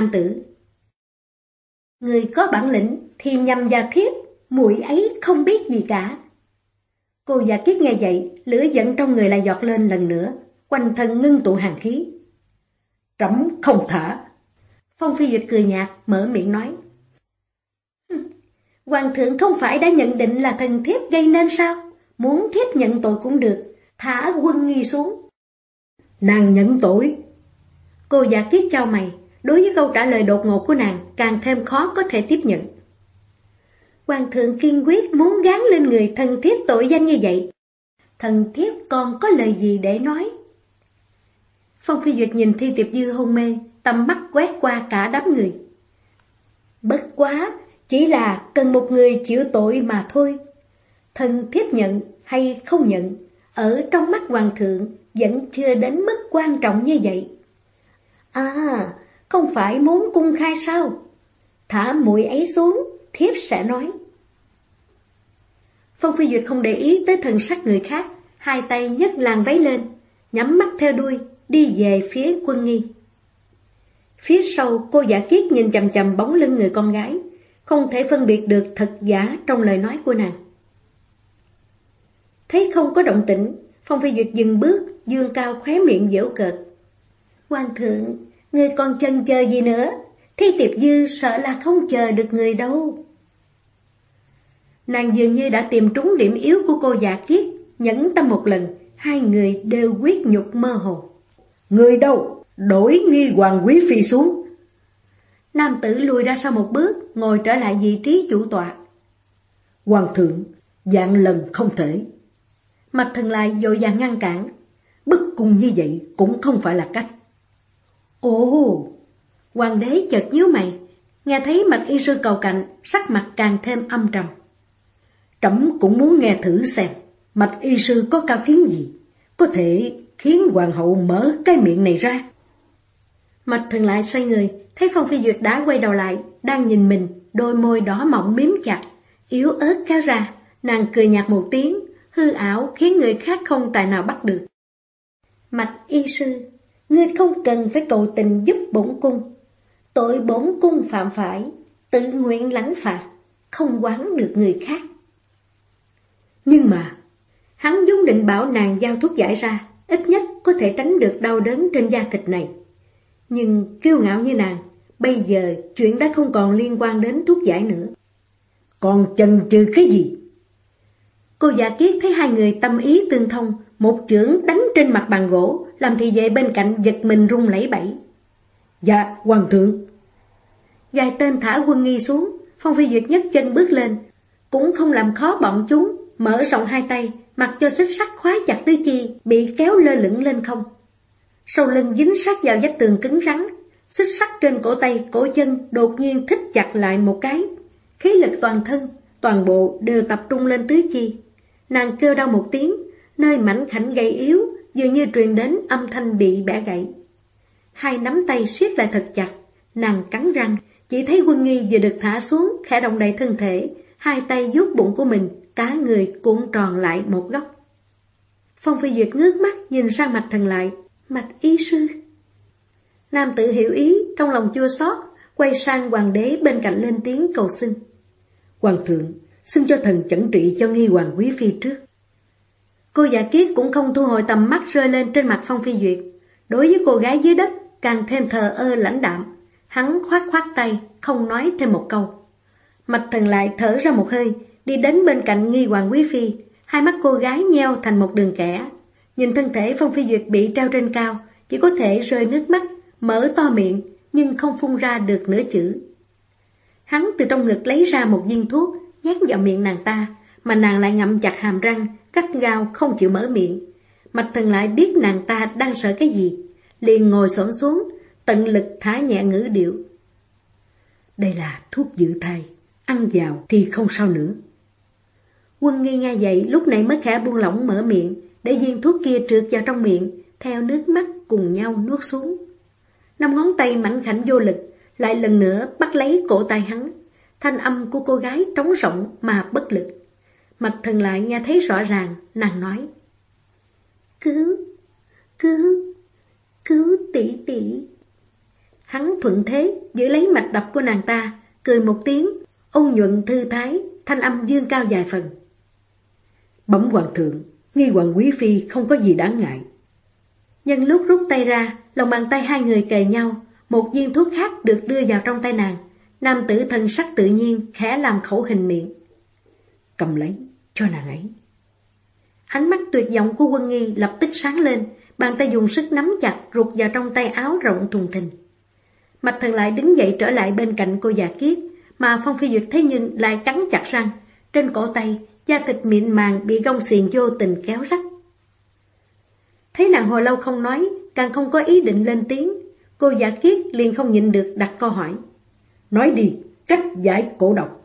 nam tử. Người có bản lĩnh thì nhằm vào thiếp, muội ấy không biết gì cả. Cô giả kiết nghe vậy, lửa giận trong người lại giọt lên lần nữa, quanh thân ngưng tụ hàng khí. Trẫm không thả. Phong Phi Duyệt cười nhạt, mở miệng nói. Hoàng thượng không phải đã nhận định là thần thiếp gây nên sao? Muốn thiếp nhận tội cũng được, thả quân nghi xuống. Nàng nhận tội. Cô giả kiết cho mày, đối với câu trả lời đột ngột của nàng càng thêm khó có thể tiếp nhận. Hoàng thượng kiên quyết muốn gán lên người thần thiếp tội danh như vậy. Thần thiếp còn có lời gì để nói? Phong Phi Duyệt nhìn Thi Tiệp Dư hôn mê, tầm mắt quét qua cả đám người. Bất quá, chỉ là cần một người chịu tội mà thôi. Thần thiếp nhận hay không nhận, ở trong mắt hoàng thượng vẫn chưa đến mức quan trọng như vậy. À, không phải muốn cung khai sao? Thả mũi ấy xuống, thiếp sẽ nói. Phong Phi Duyệt không để ý tới thần sắc người khác, hai tay nhấc làn váy lên, nhắm mắt theo đuôi, đi về phía quân nghi. Phía sau cô giả kiết nhìn chầm chầm bóng lưng người con gái, không thể phân biệt được thật giả trong lời nói của nàng. Thấy không có động tĩnh, Phong Phi Duyệt dừng bước, dương cao khóe miệng dễu cợt. Hoàng thượng, người còn chân chờ gì nữa? Thi tiệp dư sợ là không chờ được người đâu. Nàng dường như đã tìm trúng điểm yếu của cô giả kiết, nhẫn tâm một lần, hai người đều quyết nhục mơ hồ. Người đâu? Đổi nghi hoàng quý phi xuống. Nam tử lùi ra sau một bước, ngồi trở lại vị trí chủ tọa. Hoàng thượng, dạng lần không thể. Mạch thần lại dội vàng ngăn cản. Bức cung như vậy cũng không phải là cách. Ồ! Hoàng đế chợt nhíu mày, nghe thấy mạch y sư cầu cạnh, sắc mặt càng thêm âm trầm. Trẫm cũng muốn nghe thử xem, mạch y sư có cao kiến gì, có thể khiến hoàng hậu mở cái miệng này ra. Mạch thường lại xoay người, thấy Phong Phi Duyệt đã quay đầu lại, đang nhìn mình, đôi môi đỏ mọng miếm chặt, yếu ớt kéo ra, nàng cười nhạt một tiếng, hư ảo khiến người khác không tài nào bắt được. Mạch y sư, ngươi không cần phải cầu tình giúp bổn cung. Tội bổn cung phạm phải, tự nguyện lãnh phạt, không quán được người khác. Nhưng mà, hắn vốn định bảo nàng giao thuốc giải ra, ít nhất có thể tránh được đau đớn trên da thịt này. Nhưng kiêu ngạo như nàng, bây giờ chuyện đã không còn liên quan đến thuốc giải nữa. Còn chần chừ cái gì? Cô giả kiết thấy hai người tâm ý tương thông, một chưởng đánh trên mặt bàn gỗ, làm thị vệ bên cạnh giật mình rung lẫy bẩy. Dạ, hoàng thượng. Vài tên thả quân nghi xuống, Phong Phi Duyệt nhất chân bước lên, cũng không làm khó bọn chúng, mở rộng hai tay, mặc cho xích sắt khóa chặt tứ chi, bị kéo lơ lửng lên không. Sau lưng dính sát vào vách tường cứng rắn, xích sắt trên cổ tay, cổ chân đột nhiên thích chặt lại một cái. Khí lực toàn thân, toàn bộ đều tập trung lên tứ chi. Nàng kêu đau một tiếng, nơi mảnh khảnh gầy yếu, dường như truyền đến âm thanh bị bẻ gãy. Hai nắm tay siết lại thật chặt, nàng cắn răng, chỉ thấy quân nghi vừa được thả xuống, khẽ động đầy thân thể, hai tay vuốt bụng của mình, cá người cuộn tròn lại một góc. Phong Phi Duyệt ngước mắt nhìn sang mạch thần lại, mạch y sư. Nam tự hiểu ý, trong lòng chua xót, quay sang hoàng đế bên cạnh lên tiếng cầu xin. Hoàng thượng, xin cho thần chẩn trị cho nghi hoàng quý phi trước. Cô giả kiết cũng không thu hồi tầm mắt rơi lên trên mặt Phong Phi Duyệt. Đối với cô gái dưới đất, càng thêm thờ ơ lãnh đạm. Hắn khoát khoát tay, không nói thêm một câu. Mạch thần lại thở ra một hơi, đi đến bên cạnh nghi hoàng quý phi. Hai mắt cô gái nheo thành một đường kẻ. Nhìn thân thể Phong Phi Duyệt bị treo trên cao, chỉ có thể rơi nước mắt, mở to miệng, nhưng không phun ra được nửa chữ. Hắn từ trong ngực lấy ra một viên thuốc, nhét vào miệng nàng ta, mà nàng lại ngậm chặt hàm răng, cắt gao không chịu mở miệng. Mạch thần lại biết nàng ta đang sợ cái gì, liền ngồi xổm xuống, tận lực thả nhẹ ngữ điệu. Đây là thuốc dự thai, ăn vào thì không sao nữa. Quân nghi nghe vậy lúc này mới khẽ buông lỏng mở miệng, để viên thuốc kia trượt vào trong miệng, theo nước mắt cùng nhau nuốt xuống. Năm ngón tay mảnh khảnh vô lực, lại lần nữa bắt lấy cổ tay hắn. Thanh âm của cô gái trống rộng mà bất lực mặt thần lại nghe thấy rõ ràng, nàng nói. Cứu, cứu, cứu tỷ tỷ. Hắn thuận thế, giữ lấy mạch đập của nàng ta, cười một tiếng, ôn nhuận thư thái, thanh âm dương cao dài phần. Bẩm hoàng thượng, nghi hoàng quý phi không có gì đáng ngại. Nhân lúc rút tay ra, lòng bàn tay hai người kề nhau, một viên thuốc khác được đưa vào trong tay nàng. Nam tử thân sắc tự nhiên, khẽ làm khẩu hình miệng. Cầm lấy, cho nàng ấy. Ánh mắt tuyệt vọng của quân nghi lập tức sáng lên, bàn tay dùng sức nắm chặt rụt vào trong tay áo rộng thùng thình. Mạch thần lại đứng dậy trở lại bên cạnh cô già kiết, mà Phong Phi Duyệt thế nhưng lại cắn chặt răng. Trên cổ tay, da thịt mịn màng bị gông xiềng vô tình kéo rách. Thấy nàng hồi lâu không nói, càng không có ý định lên tiếng, cô giả kiết liền không nhịn được đặt câu hỏi. Nói đi, cách giải cổ độc.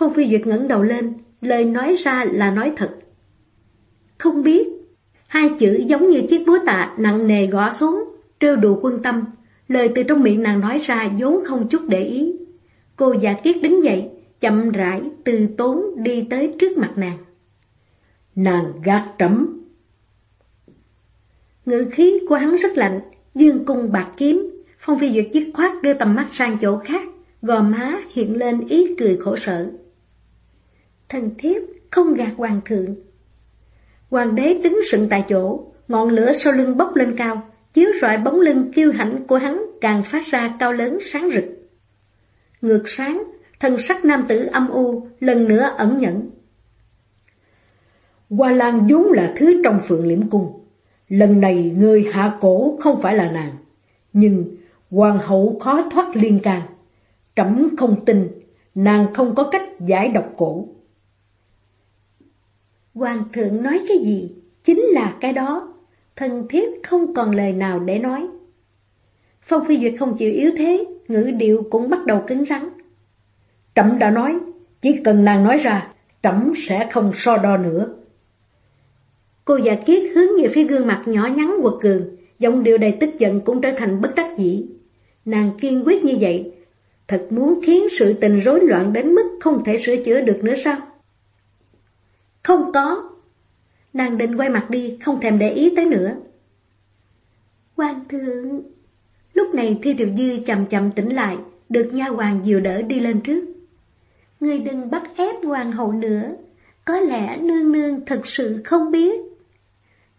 Phong Phi Duyệt ngẩng đầu lên, lời nói ra là nói thật. Không biết, hai chữ giống như chiếc búa tạ nặng nề gõ xuống, trêu đùa quân tâm, lời từ trong miệng nàng nói ra vốn không chút để ý. Cô giả kiết đứng dậy, chậm rãi từ tốn đi tới trước mặt nàng. Nàng gạt trẫm Ngữ khí của hắn rất lạnh, dương cung bạc kiếm. Phong Phi Duyệt dứt khoát đưa tầm mắt sang chỗ khác, gò má hiện lên ý cười khổ sở. Thần thiếp không gạt hoàng thượng. Hoàng đế đứng sững tại chỗ, ngọn lửa sau lưng bốc lên cao, chiếu rọi bóng lưng kiêu hãnh của hắn càng phát ra cao lớn sáng rực. Ngược sáng, thân sắc nam tử âm u lần nữa ẩn nhẫn. Hoa Lan vốn là thứ trong phượng liễm cung. Lần này người hạ cổ không phải là nàng, nhưng hoàng hậu khó thoát liên can. Trẫm không tin, nàng không có cách giải độc cổ. Hoàng thượng nói cái gì? Chính là cái đó. Thần thiết không còn lời nào để nói. Phong Phi Duyệt không chịu yếu thế, ngữ điệu cũng bắt đầu cứng rắn. Trẫm đã nói, chỉ cần nàng nói ra, trẫm sẽ không so đo nữa. Cô già kiết hướng về phía gương mặt nhỏ nhắn quật cường, giọng điệu đầy tức giận cũng trở thành bất đắc dĩ. Nàng kiên quyết như vậy, thật muốn khiến sự tình rối loạn đến mức không thể sửa chữa được nữa sao? Không có. Nàng định quay mặt đi, không thèm để ý tới nữa. Hoàng thượng... Lúc này Thi Tiểu Dư chậm chậm tỉnh lại, được nha hoàng dìu đỡ đi lên trước. người đừng bắt ép hoàng hậu nữa, có lẽ nương nương thật sự không biết.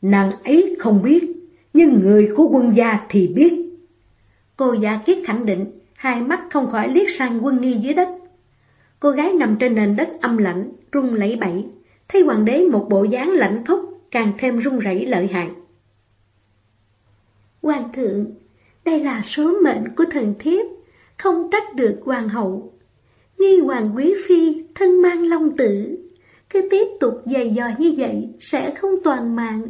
Nàng ấy không biết, nhưng người của quân gia thì biết. Cô giả kiết khẳng định, hai mắt không khỏi liếc sang quân nghi dưới đất. Cô gái nằm trên nền đất âm lạnh, rung lẫy bẩy, thấy hoàng đế một bộ dáng lạnh khốc, càng thêm run rẩy lợi hại. Hoàng thượng, đây là số mệnh của thần thiếp, không trách được hoàng hậu. Nghi hoàng quý phi, thân mang long tử, cứ tiếp tục dày dò như vậy sẽ không toàn mạng.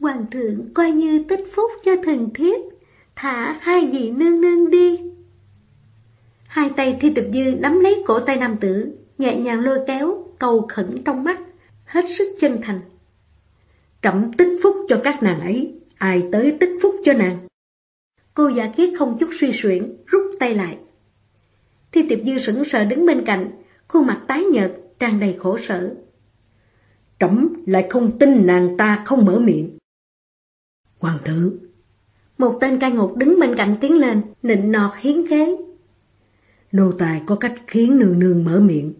Hoàng thượng coi như tích phúc cho thần thiếp, thả hai vị nương nương đi. Hai tay thi tục dư nắm lấy cổ tay nam tử, nhẹ nhàng lôi kéo, cầu khẩn trong mắt, hết sức chân thành. Trẫm tích phúc cho các nàng ấy, ai tới tích phúc cho nàng. Cô giả kiết không chút suy suyển, rút tay lại. Thi tiệp dư sững sờ đứng bên cạnh, khuôn mặt tái nhợt, tràn đầy khổ sở. Trẫm lại không tin nàng ta không mở miệng. Hoàng tử, Một tên cai ngục đứng bên cạnh tiến lên, nịnh nọt hiến khế. Nô tài có cách khiến nương nương mở miệng.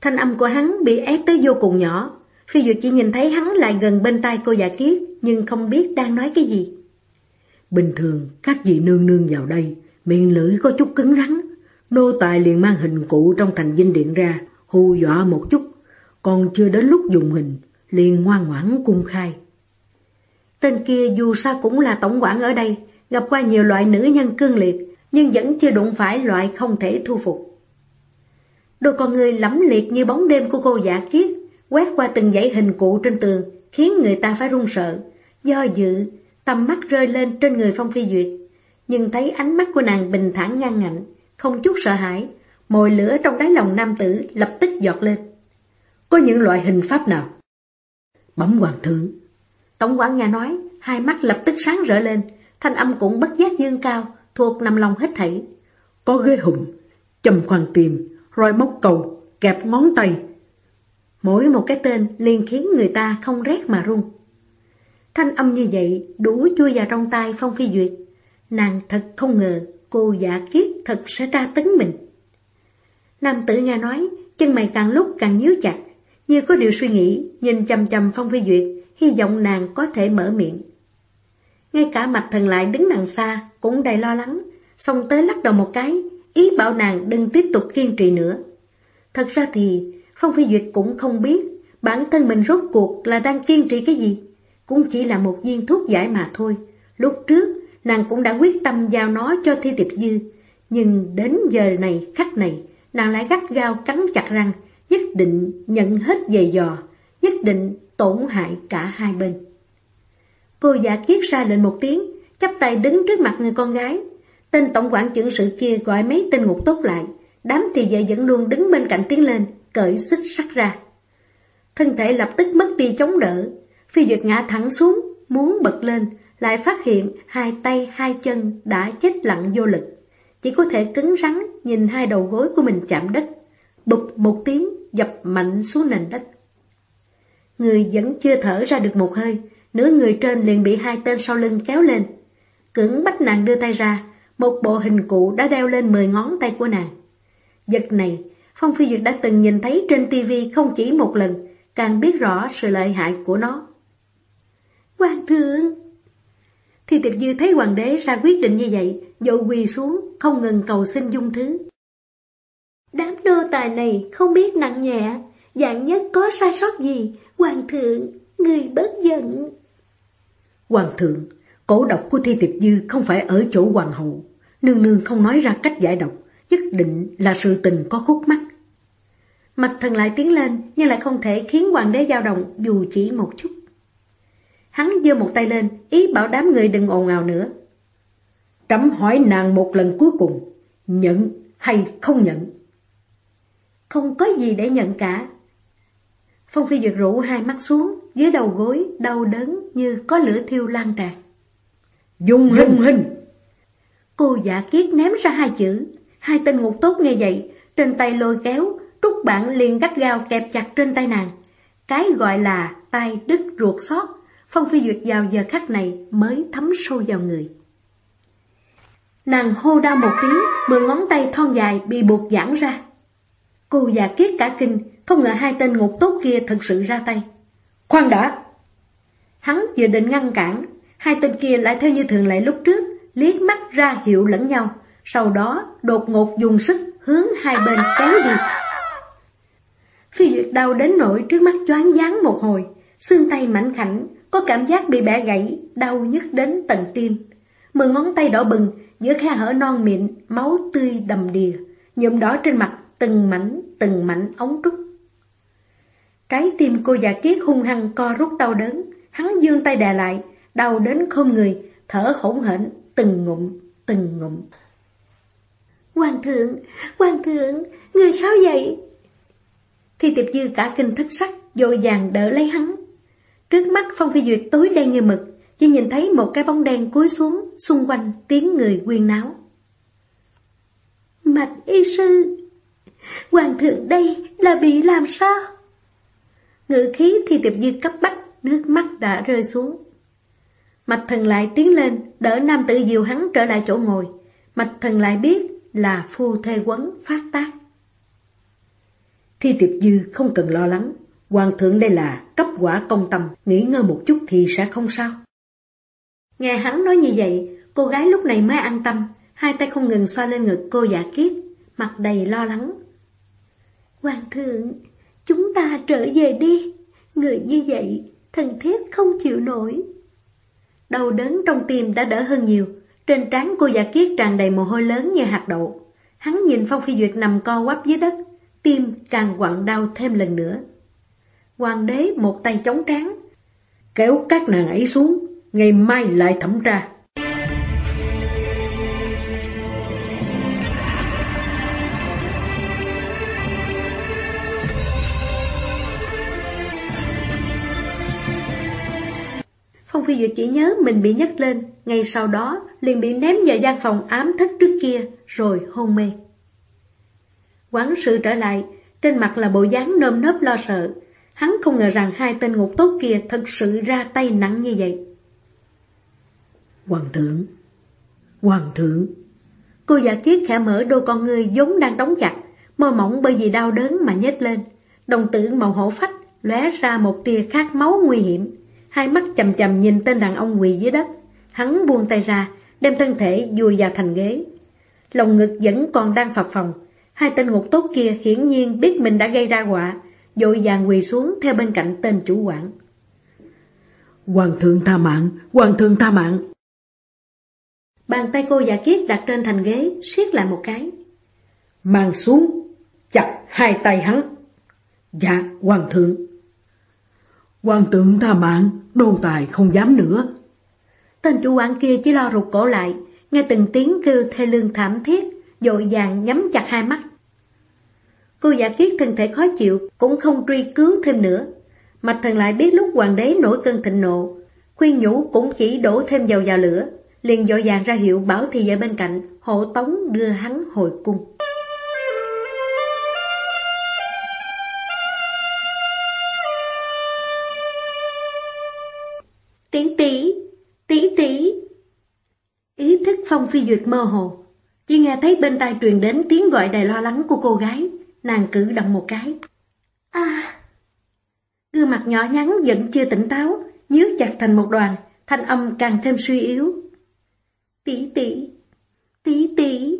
Thanh âm của hắn bị ép tới vô cùng nhỏ. Phi Duyệt chỉ nhìn thấy hắn lại gần bên tay cô già kiết, nhưng không biết đang nói cái gì. Bình thường, các vị nương nương vào đây, miệng lưỡi có chút cứng rắn. Nô tài liền mang hình cụ trong thành dinh điện ra, hù dọa một chút. Còn chưa đến lúc dùng hình, liền ngoan ngoãn cung khai. Tên kia dù sao cũng là tổng quản ở đây, gặp qua nhiều loại nữ nhân cương liệt, nhưng vẫn chưa đụng phải loại không thể thu phục. Đôi con người lẫm liệt như bóng đêm của cô giả kiết, quét qua từng dãy hình cụ trên tường, khiến người ta phải run sợ, Do dự, tầm mắt rơi lên trên người Phong Phi Duyệt, nhưng thấy ánh mắt của nàng bình thản ngang ngạnh, không chút sợ hãi, mồi lửa trong đáy lòng nam tử lập tức giọt lên. Có những loại hình pháp nào? Bấm hoàng thượng. Tổng quản nghe nói, hai mắt lập tức sáng rỡ lên, thanh âm cũng bất giác dương cao, thuộc nằm lòng hết thảy. Có ghế hùng, chầm khoan tìm, roi móc cầu, kẹp ngón tay. Mỗi một cái tên liền khiến người ta không rét mà run. Thanh âm như vậy đủ chui vào trong tay Phong Phi Duyệt. Nàng thật không ngờ cô giả kiết thật sẽ tra tấn mình. Nam tử nghe nói, chân mày càng lúc càng nhíu chặt, như có điều suy nghĩ, nhìn chầm chầm Phong Phi Duyệt, hy vọng nàng có thể mở miệng. Ngay cả mặt thần lại đứng đằng xa, cũng đầy lo lắng, xong tới lắc đầu một cái, ý bảo nàng đừng tiếp tục kiên trì nữa. Thật ra thì, Phong Phi Duyệt cũng không biết bản thân mình rốt cuộc là đang kiên trì cái gì. Cũng chỉ là một viên thuốc giải mà thôi. Lúc trước, nàng cũng đã quyết tâm giao nó cho Thi Tiệp Dư. Nhưng đến giờ này, khắc này, nàng lại gắt gao cắn chặt răng, nhất định nhận hết giày dò, nhất định tổn hại cả hai bên. Cô giả kiết ra lệnh một tiếng, chắp tay đứng trước mặt người con gái. Tên tổng quản trưởng sự kia gọi mấy tên ngục tốt lại, đám thì vệ vẫn luôn đứng bên cạnh tiến lên, cởi xích sắt ra. Thân thể lập tức mất đi chống đỡ, phi duyệt ngã thẳng xuống, muốn bật lên, lại phát hiện hai tay hai chân đã chết lặng vô lực. Chỉ có thể cứng rắn nhìn hai đầu gối của mình chạm đất, bụp một tiếng dập mạnh xuống nền đất. Người vẫn chưa thở ra được một hơi, nửa người trên liền bị hai tên sau lưng kéo lên. Cưỡng bắt nàng đưa tay ra, một bộ hình cụ đã đeo lên mười ngón tay của nàng. Giật này, Phong Phi Duyệt đã từng nhìn thấy trên tivi không chỉ một lần, càng biết rõ sự lợi hại của nó. Hoàng thượng! Thì tiệp dư thấy hoàng đế ra quyết định như vậy, dội quỳ xuống, không ngừng cầu xin dung thứ. Đám đô tài này không biết nặng nhẹ, dạng nhất có sai sót gì, hoàng thượng, người bớt giận. Hoàng thượng, cổ độc của thi tiệp dư không phải ở chỗ hoàng hậu, nương nương không nói ra cách giải độc, nhất định là sự tình có khúc mắc. Mặt thần lại tiến lên, nhưng lại không thể khiến hoàng đế dao động dù chỉ một chút. Hắn giơ một tay lên, ý bảo đám người đừng ồn ào nữa. Trẫm hỏi nàng một lần cuối cùng, nhận hay không nhận? Không có gì để nhận cả. Phong Phi Duyệt rũ hai mắt xuống, dưới đầu gối, đau đớn như có lửa thiêu lan tràn. Dung hình hình! Cô giả kiết ném ra hai chữ, hai tên ngục tốt nghe vậy, trên tay lôi kéo, trúc bạn liền gắt gao kẹp chặt trên tay nàng. Cái gọi là tay đứt ruột xót, Phong Phi Duyệt vào giờ khắc này mới thấm sâu vào người. Nàng hô đau một tiếng, mười ngón tay thon dài bị buộc giãn ra. Cô già kiết cả kinh, không ngờ hai tên ngục tốt kia thật sự ra tay. Khoan đã! Hắn vừa định ngăn cản, hai tên kia lại theo như thường lệ lúc trước, liếc mắt ra hiệu lẫn nhau, sau đó đột ngột dùng sức hướng hai bên kéo đi. Phi Duyệt đau đến nỗi trước mắt choáng váng một hồi, xương tay mảnh khảnh, có cảm giác bị bẻ gãy, đau nhức đến tận tim. Mười ngón tay đỏ bừng, giữa khe hở non miệng, máu tươi đầm đìa, nhuộm đỏ trên mặt, từng mảnh, từng mảnh ống trúc. Trái tim cô già kiết hung hăng co rút đau đớn, hắn dương tay đè lại, đau đến không người, thở hỗn hển, từng ngụm, từng ngụm. Hoàng thượng, hoàng thượng, người sao vậy? Thì tiệp dư cả kinh thất sắc, dội vàng đỡ lấy hắn. Trước mắt Phong Phi Duyệt tối đen như mực, chỉ nhìn thấy một cái bóng đen cúi xuống, xung quanh tiếng người quyên náo. Mạch y sư, hoàng thượng đây là bị làm sao? Ngự khí thì tiệp dư cấp bách, nước mắt đã rơi xuống. Mạch thần lại tiến lên, đỡ nam tử diều hắn trở lại chỗ ngồi. Mạch thần lại biết là phu thê quấn phát tác. Thi tiệp dư không cần lo lắng, hoàng thượng đây là cấp quả công tâm, nghỉ ngơi một chút thì sẽ không sao. Nghe hắn nói như vậy, cô gái lúc này mới an tâm, hai tay không ngừng xoa lên ngực cô giả kiết, mặt đầy lo lắng. Hoàng thượng, chúng ta trở về đi, người như vậy, thần thiết không chịu nổi. Đau đớn trong tim đã đỡ hơn nhiều, trên trán cô giả kiết tràn đầy mồ hôi lớn như hạt đậu. Hắn nhìn Phong Phi Duyệt nằm co quắp dưới đất, tim càng quặn đau thêm lần nữa. Hoàng đế một tay chống trán, kéo các nàng ấy xuống, ngày mai lại thẩm tra. Phi Duyệt chỉ nhớ mình bị nhấc lên, ngay sau đó liền bị ném vào gian phòng ám thất trước kia, rồi hôn mê. Quán sự trở lại, trên mặt là bộ dáng nơm nớp lo sợ. Hắn không ngờ rằng hai tên ngục tốt kia thật sự ra tay nặng như vậy. Hoàng thượng, Hoàng thượng. Cô giả kiết khẽ mở đôi con người vốn đang đóng chặt, môi mỏng bởi vì đau đớn mà nhếch lên. Đồng tử màu hổ phách lóe ra một tia khát máu nguy hiểm. Hai mắt chầm chầm nhìn tên đàn ông quỳ dưới đất. Hắn buông tay ra, đem thân thể vùi vào thành ghế. Lòng ngực vẫn còn đang phập phồng. Hai tên ngục tốt kia hiển nhiên biết mình đã gây ra họa, dội vàng quỳ xuống theo bên cạnh tên chủ quản. Hoàng thượng tha mạng, hoàng thượng tha mạng. Bàn tay cô giả kiết đặt trên thành ghế, siết lại một cái. Mang xuống, chặt hai tay hắn. Dạ, hoàng thượng. Hoàng tượng tha mạng, đô tài không dám nữa. Tên chủ quản kia chỉ lo rụt cổ lại, nghe từng tiếng kêu thê lương thảm thiết, dội vàng nhắm chặt hai mắt. Cô giả kiết thân thể khó chịu, cũng không truy cứu thêm nữa. Mạch thần lại biết lúc hoàng đế nổi cơn thịnh nộ, khuyên nhủ cũng chỉ đổ thêm dầu vào lửa, liền dội vàng ra hiệu bảo thị vệ bên cạnh, hộ tống đưa hắn hồi cung. Tí tí. Ý thức phong phi duyệt mơ hồ, chỉ nghe thấy bên tai truyền đến tiếng gọi đầy lo lắng của cô gái, nàng cử động một cái. À! Gương mặt nhỏ nhắn vẫn chưa tỉnh táo, nhíu chặt thành một đoàn, thanh âm càng thêm suy yếu. Tí tí, tí tí.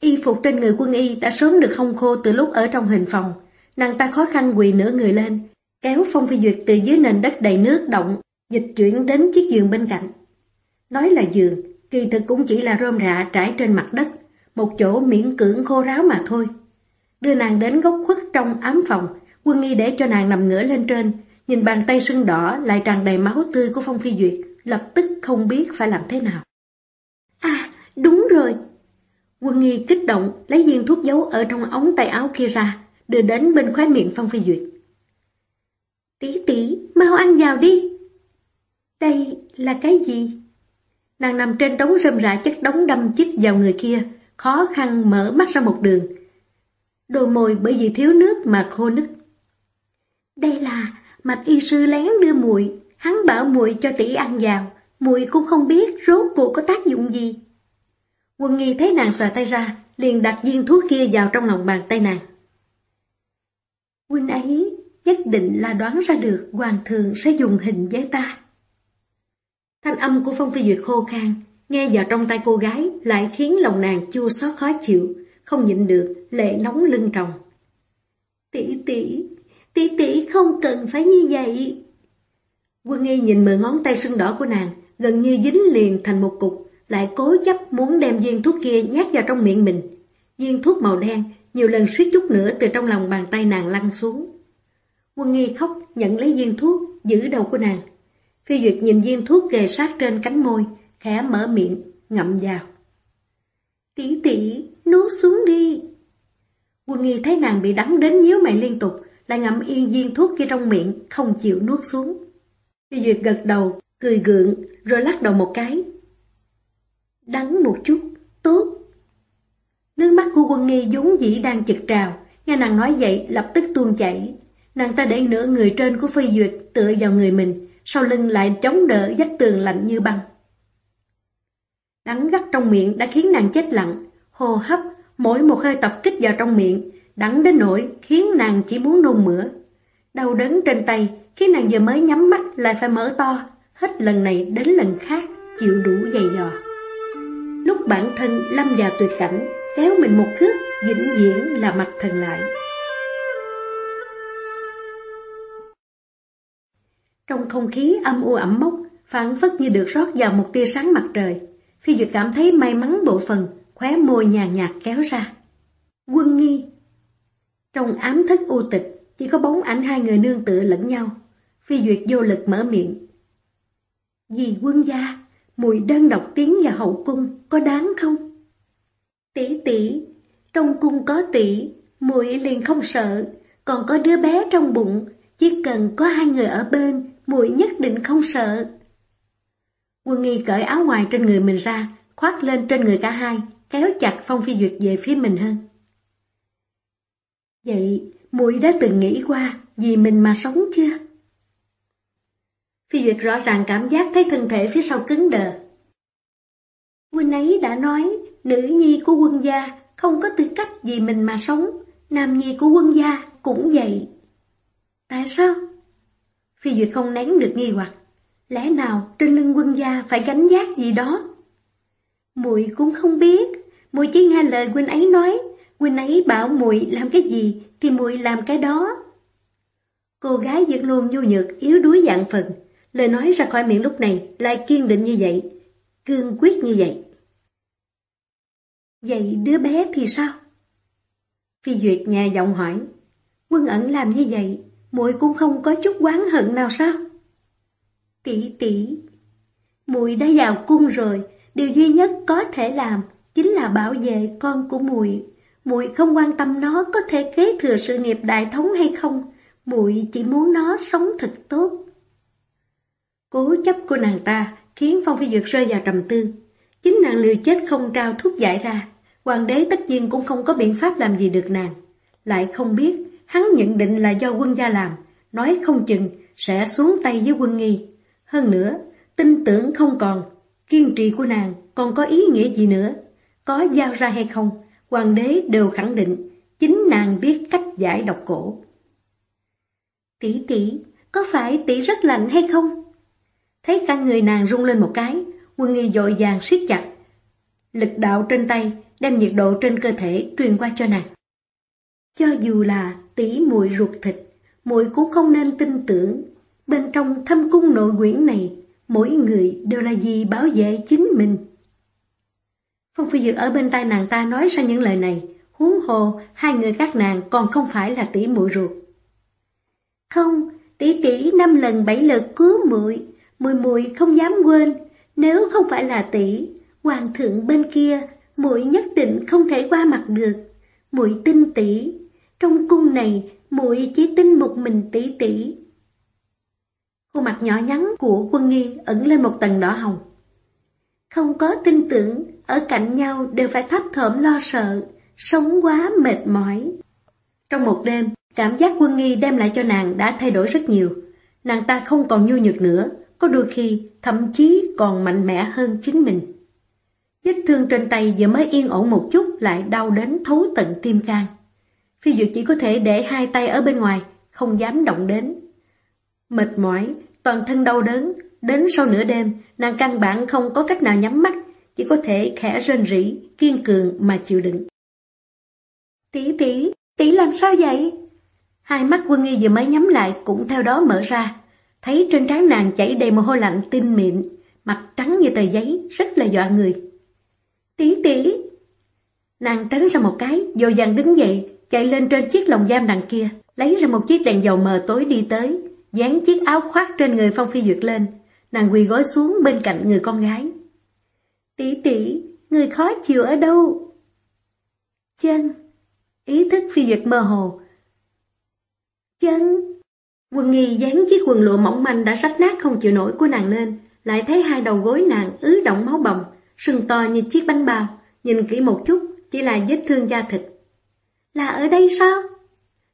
Y phục trên người quân y đã sớm được hong khô từ lúc ở trong hình phòng. Nàng ta khó khăn quỳ nửa người lên, kéo Phong Phi Duyệt từ dưới nền đất đầy nước động, dịch chuyển đến chiếc giường bên cạnh. Nói là giường, kỳ thực cũng chỉ là rơm rạ trải trên mặt đất, một chỗ miễn cưỡng khô ráo mà thôi. Đưa nàng đến góc khuất trong ám phòng, quân y để cho nàng nằm ngửa lên trên, nhìn bàn tay sưng đỏ lại tràn đầy máu tươi của Phong Phi Duyệt, lập tức không biết phải làm thế nào. À, đúng rồi! Quân nghi kích động, lấy viên thuốc giấu ở trong ống tay áo kia ra, đưa đến bên khóe miệng Phong Phi Duyệt. tí tí mau ăn vào đi! Đây là cái gì? Nàng nằm trên đống rơm rạ chất đống đâm chích vào người kia, khó khăn mở mắt ra một đường. Đôi môi bởi vì thiếu nước mà khô nứt. Đây là mạch y sư lén đưa muội hắn bảo muội cho tỷ ăn vào, muội cũng không biết rốt cuộc có tác dụng gì. Quân nghi thấy nàng xòe tay ra, liền đặt viên thuốc kia vào trong lòng bàn tay nàng. Huynh ấy nhất định là đoán ra được hoàng thượng sẽ dùng hình với ta. Thanh âm của Phong Phi Duyệt khô khan, nghe vào trong tay cô gái lại khiến lòng nàng chua xót khó chịu, không nhịn được, lệ nóng lưng tròng. Tỷ tỷ, tỷ tỷ không cần phải như vậy. Quân nghi nhìn mờ ngón tay sưng đỏ của nàng, gần như dính liền thành một cục, lại cố chấp muốn đem viên thuốc kia nhét vào trong miệng mình. Viên thuốc màu đen, nhiều lần suýt chút nữa từ trong lòng bàn tay nàng lăn xuống. Quân nghi khóc, nhận lấy viên thuốc, giữ đầu của nàng. Phi Duyệt nhìn viên thuốc kề sát trên cánh môi, khẽ mở miệng, ngậm vào. Tỷ tỷ, nuốt xuống đi. Quân nghi thấy nàng bị đắng đến nhíu mày liên tục, lại ngậm yên viên thuốc kia trong miệng, không chịu nuốt xuống. Phi Duyệt gật đầu, cười gượng, rồi lắc đầu một cái. Đắng một chút, tốt. Nước mắt của quân nghi vốn dĩ đang chực trào, nghe nàng nói vậy lập tức tuôn chảy. Nàng ta để nửa người trên của Phi Duyệt tựa vào người mình, sau lưng lại chống đỡ vách tường lạnh như băng. Đắng gắt trong miệng đã khiến nàng chết lặng, hô hấp, mỗi một hơi tập kích vào trong miệng, đắng đến nỗi khiến nàng chỉ muốn nôn mửa. Đau đớn trên tay khiến nàng vừa mới nhắm mắt lại phải mở to, hết lần này đến lần khác, chịu đủ dày dò. Lúc bản thân lâm vào tuyệt cảnh, kéo mình một cước, vĩnh viễn là mặt thần lại. Trong không khí âm u ẩm mốc, phản phất như được rót vào một tia sáng mặt trời. Phi Duyệt cảm thấy may mắn bộ phần, khóe môi nhàn nhạt kéo ra. Quân nghi Trong ám thức u tịch, chỉ có bóng ảnh hai người nương tựa lẫn nhau. Phi Duyệt vô lực mở miệng. Vì quân gia, mùi đơn độc tiến vào hậu cung có đáng không? Tỷ tỷ, trong cung có tỷ, muội liền không sợ, còn có đứa bé trong bụng, chỉ cần có hai người ở bên, muội nhất định không sợ. Quân nghi cởi áo ngoài trên người mình ra, khoác lên trên người cả hai, kéo chặt Phong Phi Duyệt về phía mình hơn. Vậy, muội đã từng nghĩ qua vì mình mà sống chưa? Phi Duyệt rõ ràng cảm giác thấy thân thể phía sau cứng đờ. Quân ấy đã nói, nữ nhi của quân gia không có tư cách vì mình mà sống, nam nhi của quân gia cũng vậy. Tại sao? Phi Duyệt không nén được nghi hoặc. Lẽ nào trên lưng quân gia phải gánh giác gì đó? Muội cũng không biết, muội chỉ nghe lời huynh ấy nói, huynh ấy bảo muội làm cái gì thì muội làm cái đó. Cô gái vẫn luôn nhu nhược, yếu đuối dạng phần, lời nói ra khỏi miệng lúc này lại kiên định như vậy, cương quyết như vậy. Vậy đứa bé thì sao? Phi Duyệt nhà giọng hỏi, quân ẩn làm như vậy, muội cũng không có chút oán hận nào sao? Tỷ tỷ, muội đã vào cung rồi, điều duy nhất có thể làm chính là bảo vệ con của muội. Muội không quan tâm nó có thể kế thừa sự nghiệp đại thống hay không, muội chỉ muốn nó sống thật tốt. Cố chấp của nàng ta khiến Phong Phi Duyệt rơi vào trầm tư. Chính nàng liều chết không trao thuốc giải ra, hoàng đế tất nhiên cũng không có biện pháp làm gì được nàng. Lại không biết, hắn nhận định là do quân gia làm, nói không chừng sẽ xuống tay với quân nghi. Hơn nữa, tin tưởng không còn, kiên trì của nàng còn có ý nghĩa gì nữa. Có giao ra hay không, hoàng đế đều khẳng định chính nàng biết cách giải độc cổ. Tỷ tỷ, có phải tỷ rất lạnh hay không? Thấy cả người nàng rung lên một cái, quân nghi dội vàng siết chặt. Lực đạo trên tay đem nhiệt độ trên cơ thể truyền qua cho nàng. Cho dù là tỷ muội ruột thịt, muội cũng không nên tin tưởng. Bên trong thâm cung nội quyển này, mỗi người đều là gì bảo vệ chính mình. Phong Phi Dược ở bên tai nàng ta nói ra những lời này, huống hồ hai người các nàng còn không phải là tỷ muội ruột. Không, tỷ tỷ năm lần bảy lượt cứu muội, muội muội không dám quên, nếu không phải là tỷ, hoàng thượng bên kia, muội nhất định không thể qua mặt được. Muội tin tỷ, trong cung này muội chỉ tin một mình tỷ tỷ. Khuôn mặt nhỏ nhắn của quân nghi ẩn lên một tầng đỏ hồng. Không có tin tưởng, ở cạnh nhau đều phải thấp thởm lo sợ, sống quá mệt mỏi. Trong một đêm, cảm giác quân nghi đem lại cho nàng đã thay đổi rất nhiều. Nàng ta không còn nhu nhược nữa, có đôi khi thậm chí còn mạnh mẽ hơn chính mình. Vết thương trên tay vừa mới yên ổn một chút lại đau đến thấu tận tim can. Phi Duyệt chỉ có thể để hai tay ở bên ngoài, không dám động đến. Mệt mỏi, toàn thân đau đớn, đến sau nửa đêm, nàng căn bản không có cách nào nhắm mắt, chỉ có thể khẽ rên rỉ, kiên cường mà chịu đựng. Tỷ tỷ, tỷ làm sao vậy? Hai mắt quân nghi vừa mới nhắm lại cũng theo đó mở ra, thấy trên trán nàng chảy đầy mồ hôi lạnh tinh mịn, mặt trắng như tờ giấy, rất là dọa người. Tỷ tỷ! Nàng tránh ra một cái, dồi dàng đứng dậy, chạy lên trên chiếc lồng giam đằng kia, lấy ra một chiếc đèn dầu mờ tối đi tới, dán chiếc áo khoác trên người Phong Phi Duyệt lên, nàng quỳ gối xuống bên cạnh người con gái. Tỷ tỷ, người khó chịu ở đâu? Chân. Ý thức Phi Duyệt mơ hồ. Chân. Quân nghi dán chiếc quần lụa mỏng manh đã rách nát không chịu nổi của nàng lên, lại thấy hai đầu gối nàng ứ động máu bầm, sưng to như chiếc bánh bao, nhìn kỹ một chút, chỉ là vết thương da thịt. Là ở đây sao?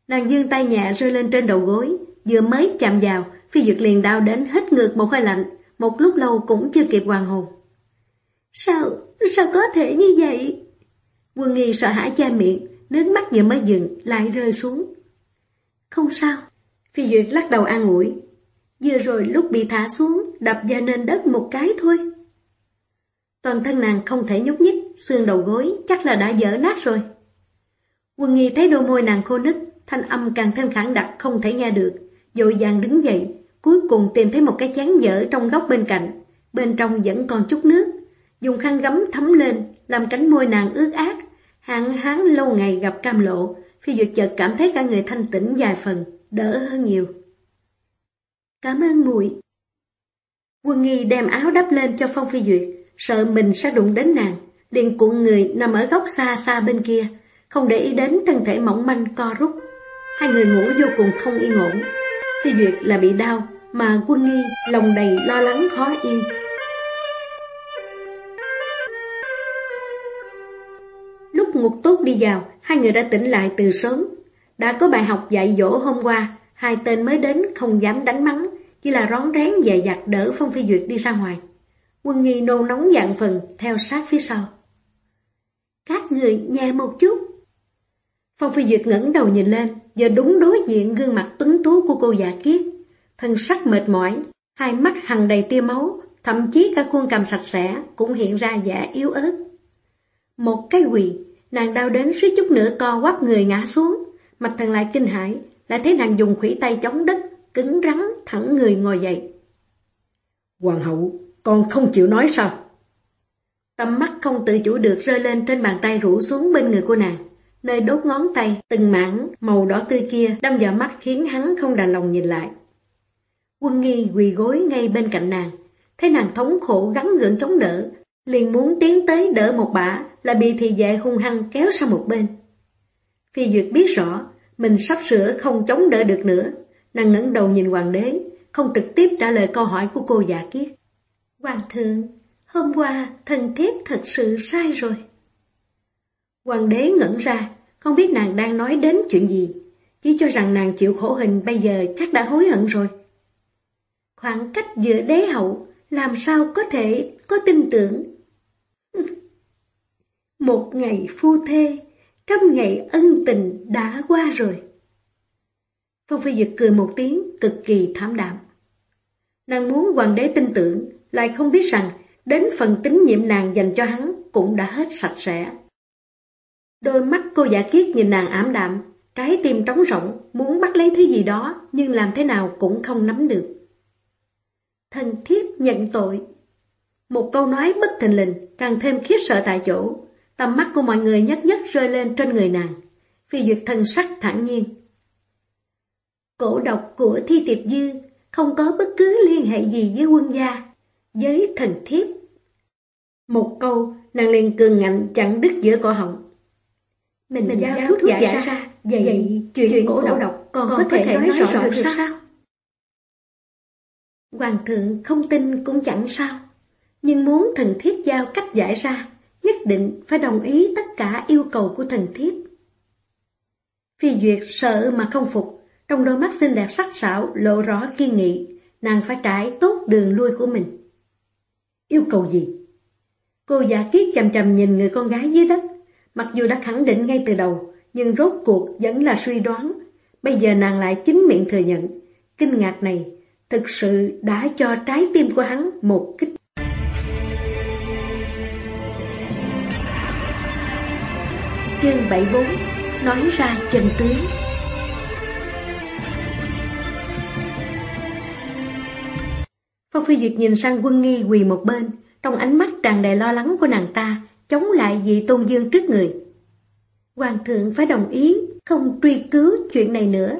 Nàng dương tay nhẹ rơi lên trên đầu gối, vừa mới chạm vào, phi duyệt liền đau đến hết ngược một hơi lạnh, một lúc lâu cũng chưa kịp hoàn hồn. Sao, sao có thể như vậy? Quân nghi sợ hãi che miệng, nước mắt vừa mới dừng, lại rơi xuống. Không sao, Phi Duyệt lắc đầu an ủi. Vừa rồi lúc bị thả xuống, đập ra nền đất một cái thôi. Toàn thân nàng không thể nhúc nhích, xương đầu gối chắc là đã dở nát rồi. Quân nghi thấy đôi môi nàng khô nứt, thanh âm càng thêm khẳng đặc không thể nghe được, dội vàng đứng dậy, cuối cùng tìm thấy một cái chén dở trong góc bên cạnh, bên trong vẫn còn chút nước, dùng khăn gấm thấm lên, làm cánh môi nàng ướt át, hạn hán lâu ngày gặp cam lộ, phi duyệt chợt cảm thấy cả người thanh tĩnh vài phần, đỡ hơn nhiều. Cảm ơn muội. Quân nghi đem áo đắp lên cho Phong Phi Duyệt, sợ mình sẽ đụng đến nàng, liền cuộn người nằm ở góc xa xa bên kia, không để ý đến thân thể mỏng manh co rút. Hai người ngủ vô cùng không yên ổn. Phi Duyệt là bị đau, mà quân nghi lòng đầy lo lắng khó yên. Lúc ngục tốt đi vào, hai người đã tỉnh lại từ sớm. Đã có bài học dạy dỗ hôm qua, hai tên mới đến không dám đánh mắng, chỉ là rón rén dè dặt đỡ Phong Phi Duyệt đi ra ngoài. Quân nghi nôn nóng dạng phần, theo sát phía sau. Các người nhẹ một chút. Phong Phi Duyệt ngẩng đầu nhìn lên, giờ đúng đối diện gương mặt tuấn tú của cô già kiết. Thân sắc mệt mỏi, hai mắt hằng đầy tia máu, thậm chí cả khuôn cầm sạch sẽ cũng hiện ra vẻ yếu ớt. Một cái quỳ, nàng đau đến suýt chút nữa co quắp người ngã xuống, mặt thần lại kinh hãi, lại thấy nàng dùng khủy tay chống đất, cứng rắn thẳng người ngồi dậy. Hoàng hậu, con không chịu nói sao? Tâm mắt không tự chủ được rơi lên trên bàn tay rủ xuống bên người cô nàng, nơi đốt ngón tay, từng mảng màu đỏ tươi kia đâm vào mắt khiến hắn không đành lòng nhìn lại. Quân nghi quỳ gối ngay bên cạnh nàng, thấy nàng thống khổ gắn gượng chống đỡ, liền muốn tiến tới đỡ một bả là bị thị vệ hung hăng kéo sang một bên. Phi Duyệt biết rõ, mình sắp sửa không chống đỡ được nữa, nàng ngẩng đầu nhìn hoàng đế, không trực tiếp trả lời câu hỏi của cô giả kiết. Hoàng thượng, hôm qua thần thiếp thật sự sai rồi. Hoàng đế ngẩn ra, không biết nàng đang nói đến chuyện gì, chỉ cho rằng nàng chịu khổ hình bây giờ chắc đã hối hận rồi. Khoảng cách giữa đế hậu làm sao có thể có tin tưởng. Một ngày phu thê, trăm ngày ân tình đã qua rồi. Phong Phi Duyệt cười một tiếng cực kỳ thảm đạm. Nàng muốn hoàng đế tin tưởng, lại không biết rằng đến phần tín nhiệm nàng dành cho hắn cũng đã hết sạch sẽ. Đôi mắt cô giả kiết nhìn nàng ảm đạm, trái tim trống rỗng, muốn bắt lấy thứ gì đó nhưng làm thế nào cũng không nắm được. Thần thiếp nhận tội. Một câu nói bất thình lình càng thêm khiếp sợ tại chỗ, tầm mắt của mọi người nhất nhất rơi lên trên người nàng. Phi duyệt thần sắc thẳng nhiên. Cổ độc của thi tiệp dư không có bất cứ liên hệ gì với quân gia, với thần thiếp. Một câu, nàng liền cường ngạnh chặn đứt giữa cổ họng. Mình, mình giao thuốc giải, giải ra, vậy, vậy chuyện, cổ, độc, độc còn, có thể, nói rõ, rõ được sao? sao? Hoàng thượng không tin cũng chẳng sao, nhưng muốn thần thiếp giao cách giải ra, nhất định phải đồng ý tất cả yêu cầu của thần thiếp. Phi Duyệt sợ mà không phục, trong đôi mắt xinh đẹp sắc sảo lộ rõ kiên nghị, nàng phải trải tốt đường lui của mình. Yêu cầu gì? Cô giả kiết chầm chầm nhìn người con gái dưới đất, mặc dù đã khẳng định ngay từ đầu, nhưng rốt cuộc vẫn là suy đoán. Bây giờ nàng lại chính miệng thừa nhận, kinh ngạc này thực sự đã cho trái tim của hắn một kích. Chương 74 Nói ra chân tướng Phong Phi Duyệt nhìn sang quân nghi quỳ một bên, trong ánh mắt tràn đầy lo lắng của nàng ta, chống lại vị tôn dương trước người. Hoàng thượng phải đồng ý, không truy cứu chuyện này nữa.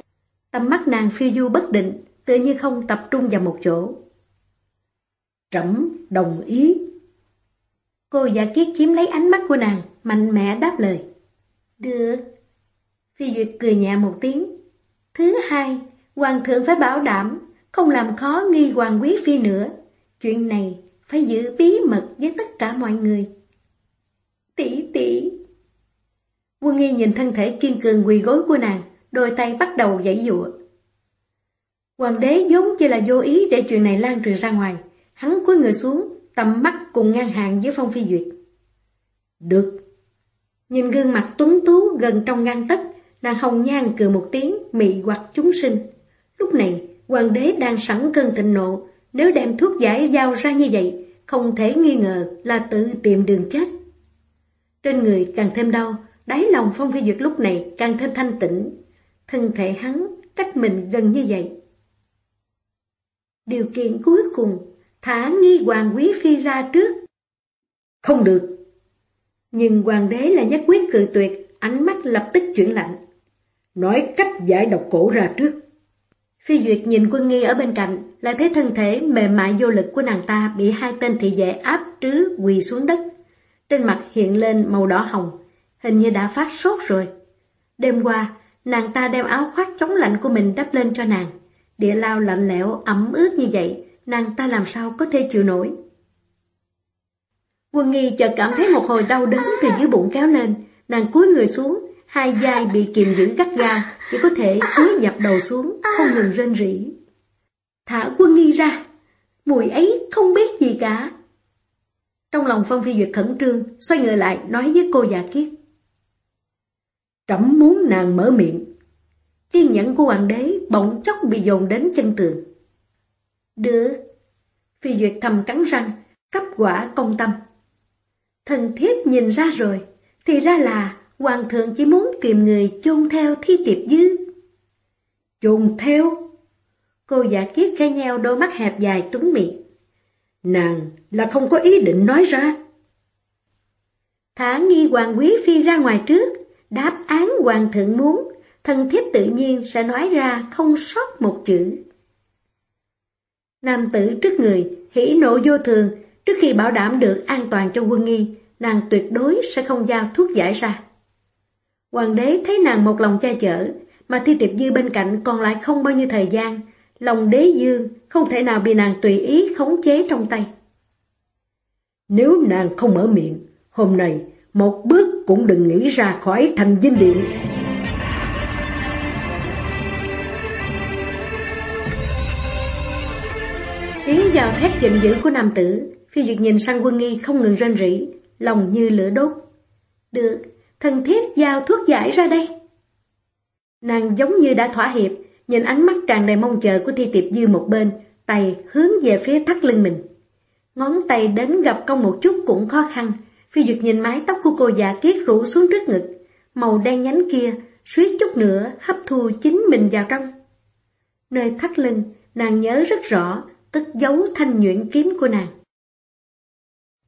Tầm mắt nàng phiêu du bất định, tự như không tập trung vào một chỗ. Trẫm đồng ý. Cô giả kiết chiếm lấy ánh mắt của nàng, mạnh mẽ đáp lời. Được. Phi Duyệt cười nhẹ một tiếng. Thứ hai, Hoàng thượng phải bảo đảm, không làm khó nghi Hoàng Quý Phi nữa. Chuyện này phải giữ bí mật với tất cả mọi người. Tỷ. Quân nghi nhìn thân thể kiên cường quỳ gối của nàng, đôi tay bắt đầu giãy dụa. Hoàng đế vốn chỉ là vô ý để chuyện này lan truyền ra ngoài. Hắn cúi người xuống, tầm mắt cùng ngang hàng với Phong Phi Duyệt. Được. Nhìn gương mặt tuấn tú gần trong ngang tất, nàng hồng nhan cười một tiếng, mị hoặc chúng sinh. Lúc này, hoàng đế đang sẵn cơn thịnh nộ, nếu đem thuốc giải giao ra như vậy, không thể nghi ngờ là tự tìm đường chết. Trên người càng thêm đau, đáy lòng Phong Phi Duyệt lúc này càng thêm thanh tịnh. Thân thể hắn cách mình gần như vậy. Điều kiện cuối cùng, thả nghi hoàng quý phi ra trước. Không được. Nhưng hoàng đế là nhất quyết cự tuyệt, ánh mắt lập tức chuyển lạnh. Nói cách giải độc cổ ra trước. Phi Duyệt nhìn quân nghi ở bên cạnh, lại thấy thân thể mềm mại vô lực của nàng ta bị hai tên thị vệ áp trứ quỳ xuống đất. Trên mặt hiện lên màu đỏ hồng, hình như đã phát sốt rồi. Đêm qua, nàng ta đem áo khoác chống lạnh của mình đắp lên cho nàng. Địa lao lạnh lẽo, ẩm ướt như vậy, nàng ta làm sao có thể chịu nổi. Quân nghi chợt cảm thấy một hồi đau đớn từ dưới bụng kéo lên, nàng cúi người xuống, hai vai bị kìm giữ gắt gao, chỉ có thể cúi dập đầu xuống, không ngừng rên rỉ. Thả quân nghi ra, mùi ấy không biết gì cả. Trong lòng Phong Phi Duyệt khẩn trương, xoay người lại nói với cô già kiết. Trẫm muốn nàng mở miệng. Kiên nhẫn của hoàng đế bỗng chốc bị dồn đến chân tường. Được. Phi Duyệt thầm cắn răng, cấp quả công tâm. Thần thiếp nhìn ra rồi, thì ra là hoàng thượng chỉ muốn tìm người chôn theo thi tiệp dư. Chôn theo? Cô giả kiết khai nheo đôi mắt hẹp dài tuấn miệng. Nàng là không có ý định nói ra. Thả nghi hoàng quý phi ra ngoài trước, đáp án hoàng thượng muốn, thần thiếp tự nhiên sẽ nói ra không sót một chữ. Nam tử trước người, hỉ nộ vô thường, trước khi bảo đảm được an toàn cho quân nghi, nàng tuyệt đối sẽ không giao thuốc giải ra. Hoàng đế thấy nàng một lòng che chở, mà thi tiệp dư bên cạnh còn lại không bao nhiêu thời gian, lòng đế dương không thể nào bị nàng tùy ý khống chế trong tay. Nếu nàng không mở miệng, hôm nay một bước cũng đừng nghĩ ra khỏi thành dinh điện. Tiếng vào thét giận dữ của nam tử, phi duyệt nhìn sang quân nghi không ngừng rên rỉ, lòng như lửa đốt. Được, thần thiết giao thuốc giải ra đây. Nàng giống như đã thỏa hiệp, nhìn ánh mắt tràn đầy mong chờ của thi tiệp dư một bên, tay hướng về phía thắt lưng mình. Ngón tay đến gặp công một chút cũng khó khăn, phi duyệt nhìn mái tóc của cô già kiết rủ xuống trước ngực, màu đen nhánh kia, suýt chút nữa hấp thu chính mình vào trong. Nơi thắt lưng, nàng nhớ rất rõ, tức dấu thanh nhuyễn kiếm của nàng.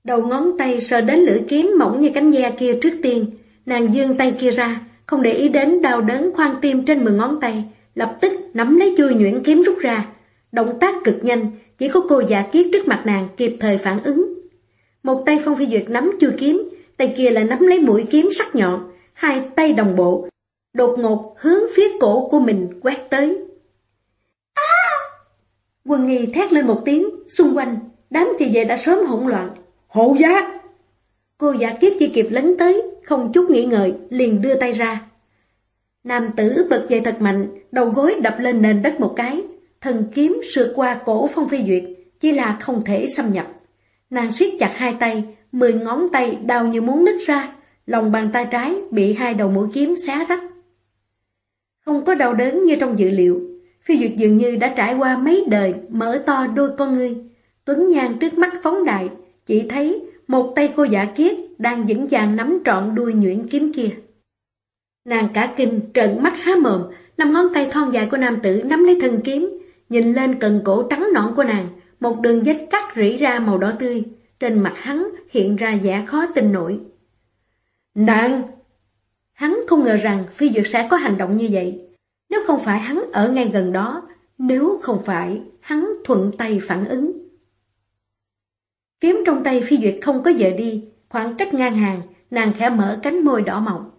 Đầu ngón tay sờ đến lưỡi kiếm mỏng như cánh da kia trước tiên, nàng dương tay kia ra, không để ý đến đau đớn khoan tim trên mười ngón tay, lập tức nắm lấy chui nhuyễn kiếm rút ra. Động tác cực nhanh, chỉ có cô giả kiết trước mặt nàng kịp thời phản ứng. Một tay Phong Phi Duyệt nắm chui kiếm, tay kia là nắm lấy mũi kiếm sắc nhọn, hai tay đồng bộ, đột ngột hướng phía cổ của mình quét tới. À! Quân nghi thét lên một tiếng, xung quanh, đám thị vệ đã sớm hỗn loạn. Hộ giá! Cô giả kiếp chỉ kịp lấn tới, không chút nghĩ ngợi, liền đưa tay ra. Nam tử bật dậy thật mạnh, đầu gối đập lên nền đất một cái, thần kiếm sượt qua cổ Phong Phi Duyệt, chỉ là không thể xâm nhập. Nàng siết chặt hai tay, mười ngón tay đau như muốn nứt ra, lòng bàn tay trái bị hai đầu mũi kiếm xé rách. Không có đau đớn như trong dự liệu, Phi Duyệt dường như đã trải qua mấy đời mở to đôi con ngươi. Tuấn Nhan trước mắt phóng đại, chỉ thấy một tay cô giả kiết đang vững vàng nắm trọn đuôi nhuyễn kiếm kia. Nàng cả kinh trợn mắt há mồm, năm ngón tay thon dài của nam tử nắm lấy thân kiếm, nhìn lên cần cổ trắng nõn của nàng, một đường vết cắt rỉ ra màu đỏ tươi, trên mặt hắn hiện ra vẻ khó tin nổi. Nàng! Hắn không ngờ rằng Phi Duyệt sẽ có hành động như vậy. Nếu không phải hắn ở ngay gần đó, nếu không phải hắn thuận tay phản ứng. Kiếm trong tay Phi Duyệt không có giờ đi, khoảng cách ngang hàng, nàng khẽ mở cánh môi đỏ mọng.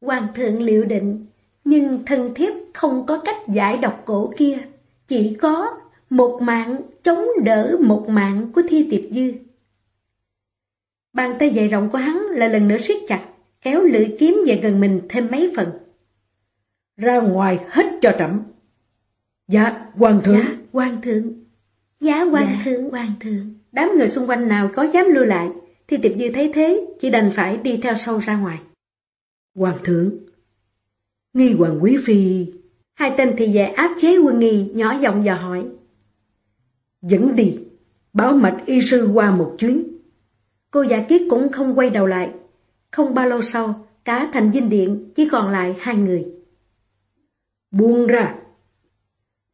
Hoàng thượng liệu định, nhưng thân thiếp không có cách giải độc cổ kia, chỉ có một mạng chống đỡ một mạng của thi tiệp dư. Bàn tay dày rộng của hắn là lần nữa siết chặt, kéo lưỡi kiếm về gần mình thêm mấy phần. Ra ngoài hết cho trẫm. Dạ, hoàng thượng. Dạ, hoàng thượng. Dạ, hoàng dạ. thượng, hoàng thượng. Đám người xung quanh nào có dám lưu lại, thì tiệp dư thấy thế, chỉ đành phải đi theo sâu ra ngoài. Hoàng thượng, nghi hoàng quý phi... Hai tên thì về áp chế quân nghi, nhỏ giọng dò hỏi. Dẫn đi, báo mạch y sư qua một chuyến. Cô giả kiết cũng không quay đầu lại. Không bao lâu sau, cả thành dinh điện chỉ còn lại hai người. Buông ra!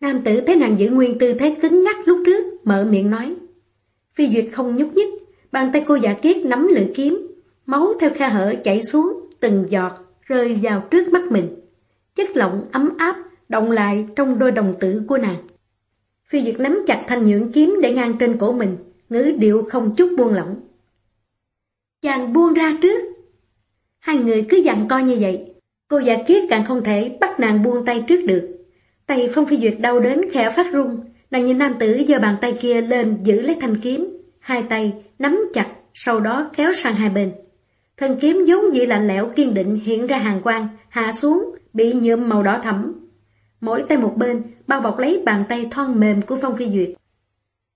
Nam tử thấy nàng giữ nguyên tư thế cứng ngắc lúc trước, mở miệng nói. Phi Duyệt không nhúc nhích, bàn tay cô giả kiết nắm lưỡi kiếm, máu theo khe hở chảy xuống, từng giọt, rơi vào trước mắt mình. Chất lỏng ấm áp động lại trong đôi đồng tử của nàng. Phi Duyệt nắm chặt thanh nhuyễn kiếm để ngang trên cổ mình, ngữ điệu không chút buông lỏng. Chàng buông ra trước. Hai người cứ dặn co như vậy. Cô giả kiết càng không thể bắt nàng buông tay trước được. Tay Phong Phi Duyệt đau đến khẽ phát run, nàng nhìn nam tử giơ bàn tay kia lên giữ lấy thanh kiếm, hai tay nắm chặt, sau đó kéo sang hai bên. Thân kiếm giống dị lạnh lẽo kiên định hiện ra hàng quang, hạ xuống, bị nhuộm màu đỏ thẫm. Mỗi tay một bên, bao bọc lấy bàn tay thon mềm của Phong Phi Duyệt.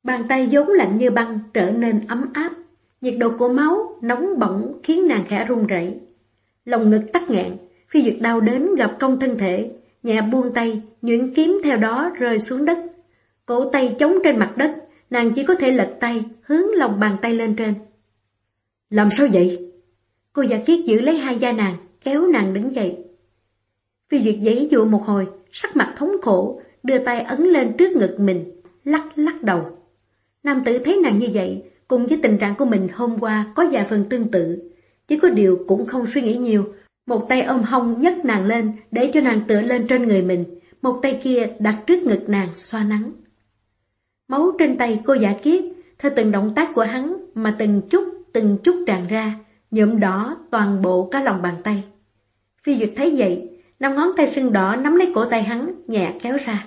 Bàn tay vốn lạnh như băng trở nên ấm áp, nhiệt độ của máu nóng bỏng khiến nàng khẽ run rẩy. Lòng ngực tắc nghẹn, Phi Duyệt đau đến gặp công thân thể, nhẹ buông tay, nhuyễn kiếm theo đó rơi xuống đất. Cổ tay chống trên mặt đất, nàng chỉ có thể lật tay, hướng lòng bàn tay lên trên. Làm sao vậy? Cô giả kiết giữ lấy hai da nàng, kéo nàng đứng dậy. Phi Duyệt giấy dụ một hồi, sắc mặt thống khổ, đưa tay ấn lên trước ngực mình, lắc lắc đầu. Nam tử thấy nàng như vậy, cùng với tình trạng của mình hôm qua có vài phần tương tự. Chỉ có điều cũng không suy nghĩ nhiều, một tay ôm hông nhấc nàng lên để cho nàng tựa lên trên người mình, một tay kia đặt trước ngực nàng xoa nắng. Máu trên tay cô giả kiết, theo từng động tác của hắn mà từng chút, từng chút tràn ra, nhuộm đỏ toàn bộ cả lòng bàn tay. Phi Duyệt thấy vậy, năm ngón tay sưng đỏ nắm lấy cổ tay hắn, nhẹ kéo ra.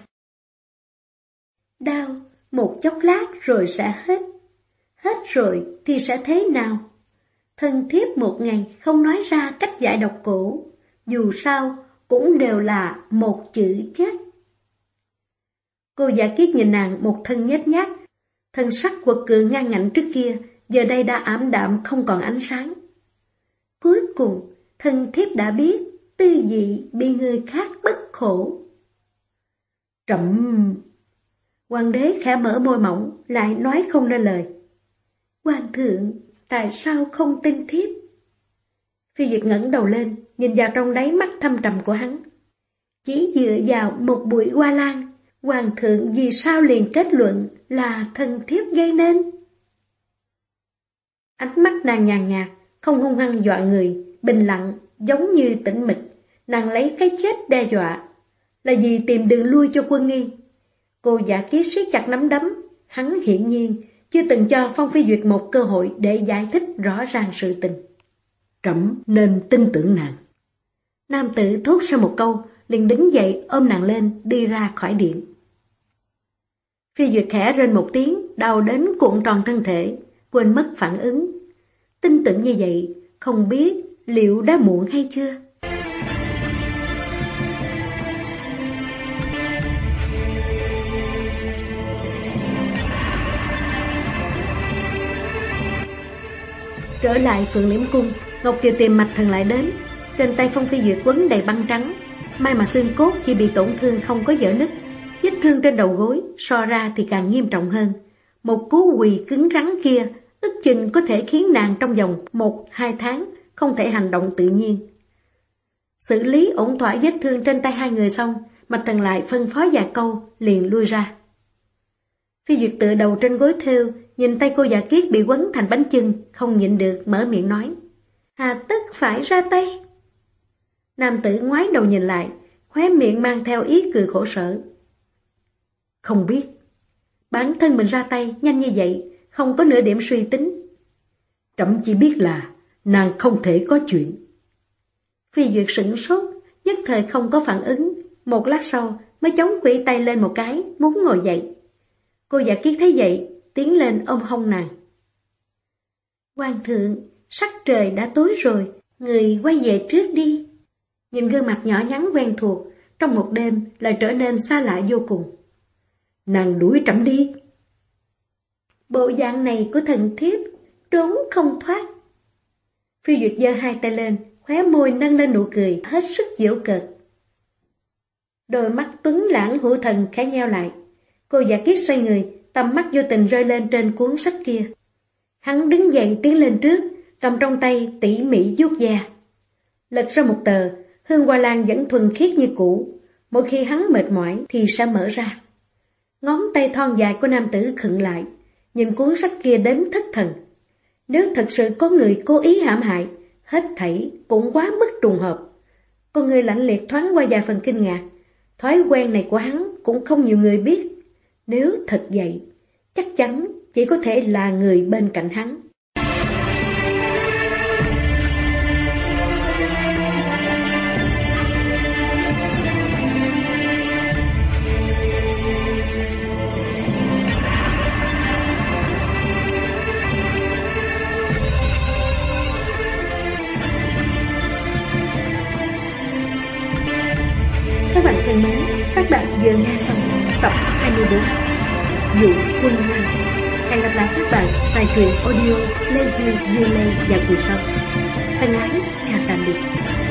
Đau, một chốc lát rồi sẽ hết. Hết rồi thì sẽ thế nào? Thân thiếp một ngày không nói ra cách giải độc cổ, dù sao cũng đều là một chữ chết. Cô giả kiết nhìn nàng một thân nhét nhát, thân sắc quật cường ngang ngạnh trước kia, giờ đây đã ảm đạm không còn ánh sáng. Cuối cùng, thân thiếp đã biết tư dị bị người khác bất khổ. Trậm... Hoàng đế khẽ mở môi mỏng, lại nói không nên lời. Hoàng thượng, tại sao không tin thiếp? Phi Duyệt ngẩng đầu lên, nhìn vào trong đáy mắt thâm trầm của hắn. Chỉ dựa vào một bụi hoa lan, Hoàng thượng vì sao liền kết luận là thân thiếp gây nên? Ánh mắt nàng nhàn nhạt, không hung hăng dọa người, bình lặng, giống như tĩnh mịch. Nàng lấy cái chết đe dọa. Là gì tìm đường lui cho quân nghi? Cô giả ký siết chặt nắm đấm. Hắn hiển nhiên chưa từng cho Phong Phi Duyệt một cơ hội để giải thích rõ ràng sự tình. Trẫm nên tin tưởng nàng. Nam tử thốt ra một câu, liền đứng dậy ôm nàng lên, đi ra khỏi điện. Phi Duyệt khẽ rên một tiếng, đau đến cuộn tròn thân thể, quên mất phản ứng. Tin tưởng như vậy, không biết liệu đã muộn hay chưa? Trở lại phượng liễm cung, Ngọc Kiều tìm mạch thần lại đến. Trên tay Phong Phi Duyệt quấn đầy băng trắng. May mà xương cốt chỉ bị tổn thương không có dở nứt. Vết thương trên đầu gối, so ra thì càng nghiêm trọng hơn. Một cú quỳ cứng rắn kia, ức chừng có thể khiến nàng trong vòng một hai tháng không thể hành động tự nhiên. Xử lý ổn thỏa vết thương trên tay hai người xong, Mạch Thần lại phân phó già câu, liền lui ra. Phi Duyệt tựa đầu trên gối thêu, nhìn tay cô giả kiết bị quấn thành bánh chưng, không nhịn được, mở miệng nói. Hà tức phải ra tay. Nam tử ngoái đầu nhìn lại, khóe miệng mang theo ý cười khổ sở. Không biết, bản thân mình ra tay nhanh như vậy, không có nửa điểm suy tính. Trẫm chỉ biết là nàng không thể có chuyện. Phi Duyệt sửng sốt, nhất thời không có phản ứng, một lát sau mới chống quỷ tay lên một cái, muốn ngồi dậy. Cô giả kiết thấy vậy, tiến lên ôm hông nàng. Hoàng thượng, sắc trời đã tối rồi, người quay về trước đi. Nhìn gương mặt nhỏ nhắn quen thuộc, trong một đêm lại trở nên xa lạ vô cùng. Nàng đuổi trẫm đi. Bộ dạng này của thần thiếp, trốn không thoát. Phi Duyệt giơ hai tay lên, khóe môi nâng lên nụ cười, hết sức dễu cợt. Đôi mắt tuấn lãng hữu thần khẽ nheo lại. Cô giả kiết xoay người, tầm mắt vô tình rơi lên trên cuốn sách kia. Hắn đứng dậy tiến lên trước, cầm trong tay tỉ mỉ vuốt da. Lật ra một tờ, hương hoa lan vẫn thuần khiết như cũ. Mỗi khi hắn mệt mỏi thì sẽ mở ra. Ngón tay thon dài của nam tử khựng lại, nhìn cuốn sách kia đến thất thần. Nếu thật sự có người cố ý hãm hại, hết thảy cũng quá mức trùng hợp. Con người lạnh liệt thoáng qua vài phần kinh ngạc, Thói quen này của hắn cũng không nhiều người biết. Nếu thật vậy, cũng không nhiều người biết. Nếu thật vậy, chắc chắn chỉ có thể là người bên cạnh hắn. Vừa nghe xong tập 24 Dụ quân ngoan Hẹn gặp lại các bạn tại truyện audio Lê Duy Dư Lê và kỳ sau Thân ái, chào tạm biệt.